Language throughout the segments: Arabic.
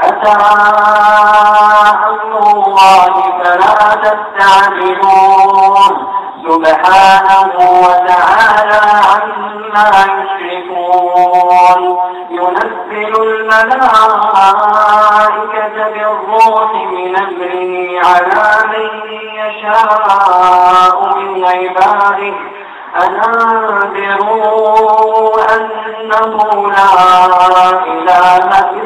أتى أمر الله فلا تستعجلون سبحانه وتعالى عما يشركون ينزل الملائكة بالروح من أمره على من يشاء من عباده أنذروا أنه لا إله إلا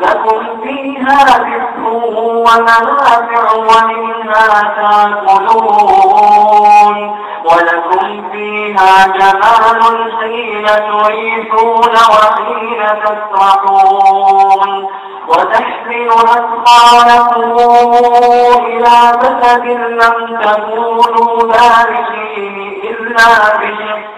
لكم فيها دفء ومنافع ومنها تأكلون. ولكم فيها جمال حين تريحون وحين تسرحون. وتحمل أثقالكم إلى بلد لم تكونوا بالغيه إلا بشق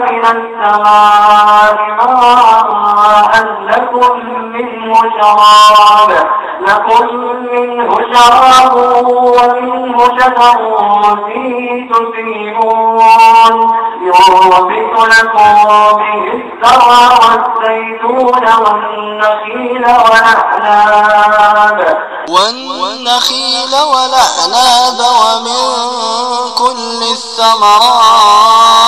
من السماء ماء لكم منه شراب. لكم منه شراب ومنه شجر فيه تسيمون يربط لكم به الزرع والزيتون والنخيل والأعناب. والنخيل والأعناب ومن كل الثمرات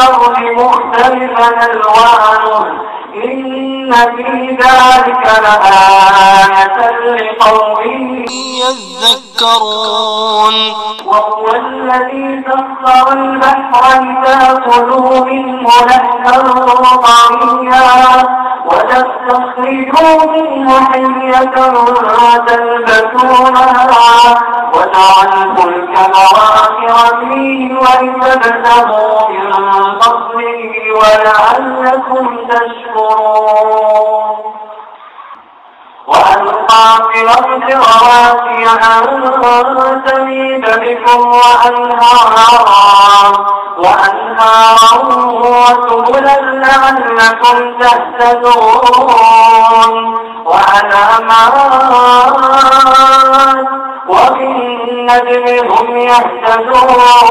لكم في الأرض مختلفا ألوانه إن في ذلك لآية لقوم يذكرون. وهو الذي سخر البحر لتأكلوا منه لحما طريا وتستخرجوا منه حلية تلبسونها وترى الفلك مواخر فيه ولتبتغوا من فضله ولعلكم تشكرون. وألقى في الأرض أن تميد بكم وأنهارا وأنهارا وسبلا لعلكم تهتدون وعلامات وبالنجم هم يهتدون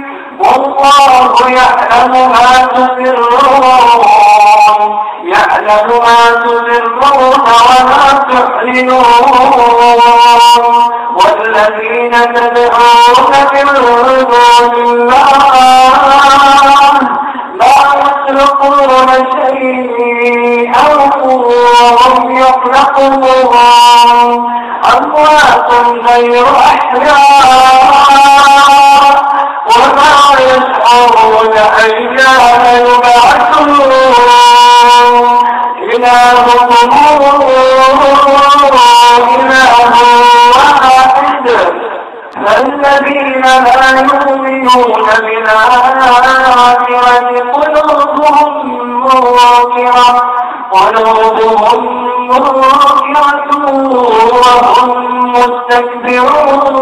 والله يعلم ما تسرون. يعلم ما تسرون وما تعلنون. والذين تدعون من دون الله لا يخلقون شيئا وهم يخلقون أموات غير أحياء. وما يشعرون أيان يبعثون إلهكم إله فالذين لا يؤمنون بالآخرة قلوبهم منكرة قلوبهم منكرة وهم مستكبرون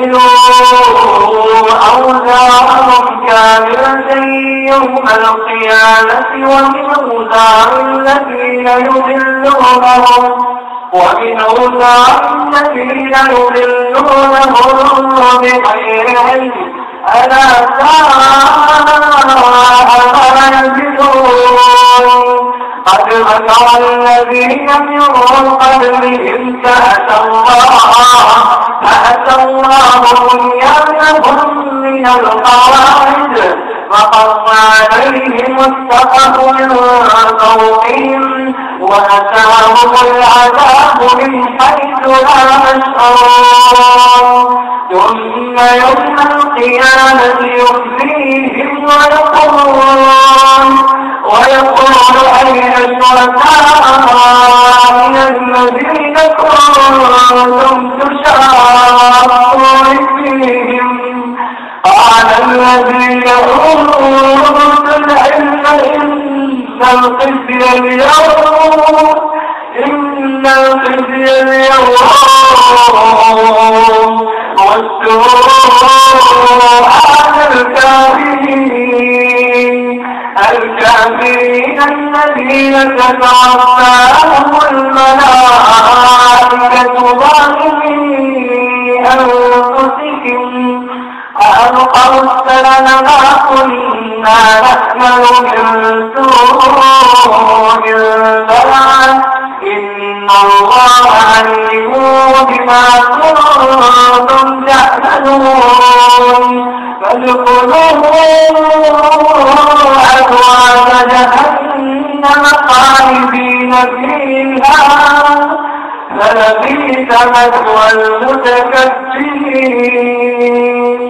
ليحملوا أوزارهم كاملة يوم القيامة ومن أوزار الذين يضلونهم ومن أوزار الذين يضلونهم بغير علم. ألا ساء ما يزدون قد مكر الذين من قبلهم فأتى الله. فأتى الله بنيانهم من القواعد وقض عليهم السقف من فوقهم وأتاهم العذاب من حيث لا يشعرون. ثم يوم القيامة يخزيهم ويقولون ويقول أين شركائي الذين كنتم أوتوا العلم إن الخزي اليوم إن الخزي اليوم والسوء على الكافرين الكافرين الذين تتوفاهم الملائكة ظالمي أنفسهم أألقوا السلم ما كنا نأمل من سوء بلى إن الله عليم بما كنتم تعملون فادخلوا أبواب جهنم خالدين فيها فلبئس مثوى المتكبرين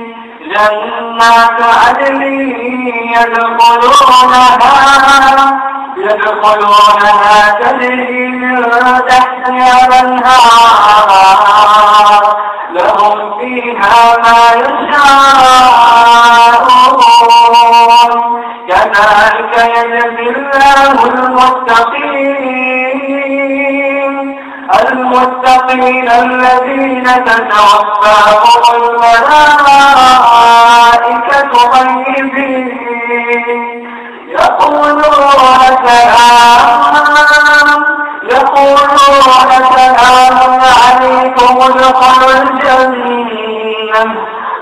جنات عدن يدخلونها يدخلونها تجري من تحتها الأنهار. لهم فيها ما يشاءون. كذلك يجزي الله المتقين. المتقين الذين تتوفاهم الملائكة طيبين. يقولون سلام يقولون سلام عليكم ادخلوا الجنة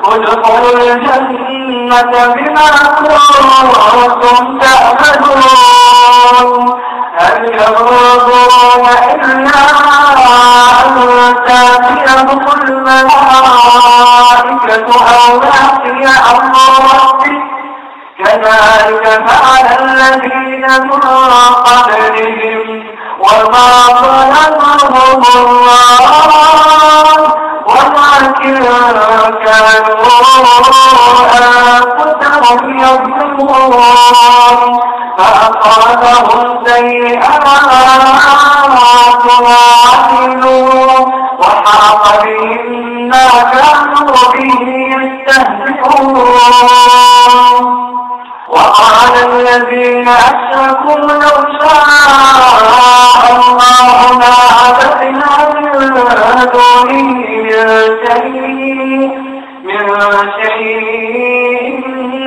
ادخلوا الجنة بما كنتم تعملون. هل ينظرون إلا أن تأتيهم الملائكة يأتي أمر ربك كذلك فعل الذين من قبلهم وما ظلمهم الله ولكن كانوا أنفسهم يظلمون فأصابهم سيئات ما وحاق بهم ما كانوا به يستهزئون وقال الذين أشركوا لو شاء الله ما عبدنا من دونه من شيء من شيء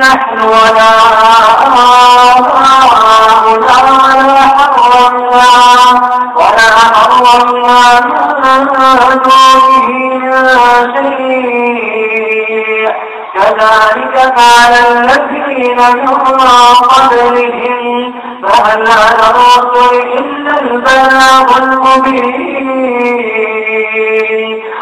نحن ولا آباؤنا حرمنا ولا حرمنا من دونه شيء كذلك قال الذين من قبلهم فهل على الرسل إلا البلاغ المبين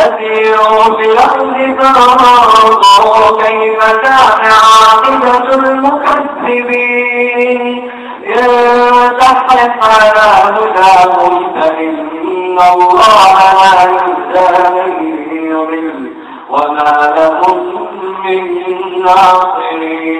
فسيروا في الأرض كيف كان عاقبة المكذبين إن تحرص هداهم فإن الله لا يهدى وما لهم من ناصرين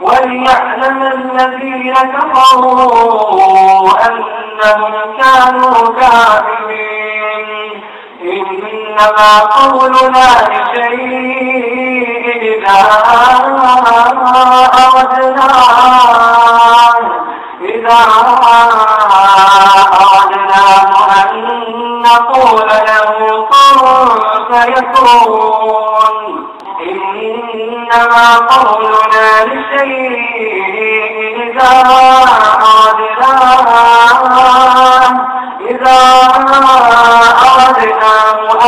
وليعلم الذين كفروا أنهم كانوا كاذبين. إنما قولنا لشيء إذا أردناه. إذا أردناه أن نقول له كن فيكون. إنما قولنا لشيء إذا أردناه إذا أردناه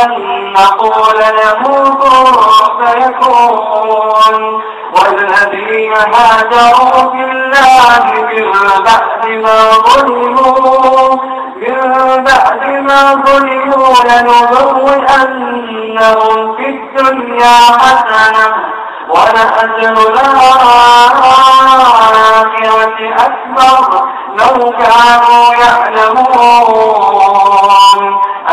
أن نقول له كن فيكون. والذين هاجروا في الله بعد ما ظلموا. بعد ما ظلموا لنبوئنهم في الدنيا حسنة ولأجر الآخرة أكبر لو كانوا يعلمون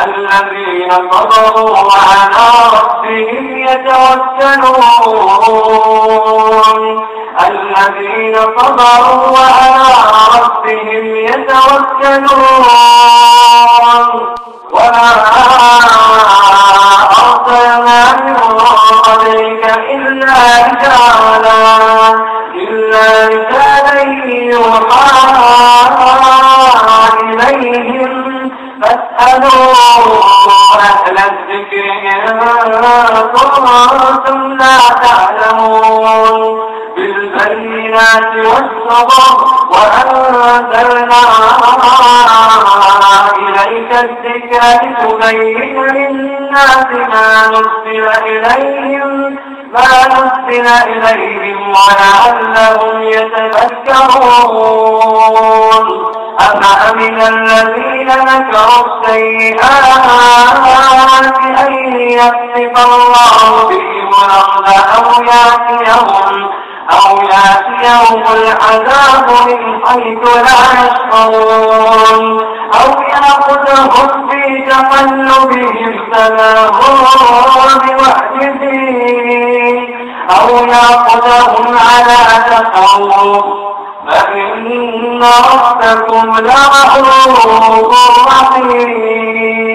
الذين صبروا وعلى ربهم يتوكلون. الذين صبروا وعلى ربهم يتوكلون. وما أرسلنا من قبلك إلا رجالا إلا رجالا يوحى إليهم. فاسألوا أهل الذكر إن كنتم لا تعلمون. بالبينات والصبر وأنزلنا إليك الذكر لتبين للناس ما نزل إليهم ما نزل إليهم ولعلهم يتذكرون. أفأمن الذين مكروا السيئات أن يكسف الله بهم الأرض أو يأتيهم أو يأتيهم العذاب من حيث لا يشعرون. أو يأخذهم في تقلبهم فما هم بمعجزين أو يأخذهم على تخوف فإن ربكم لغفور رحيم.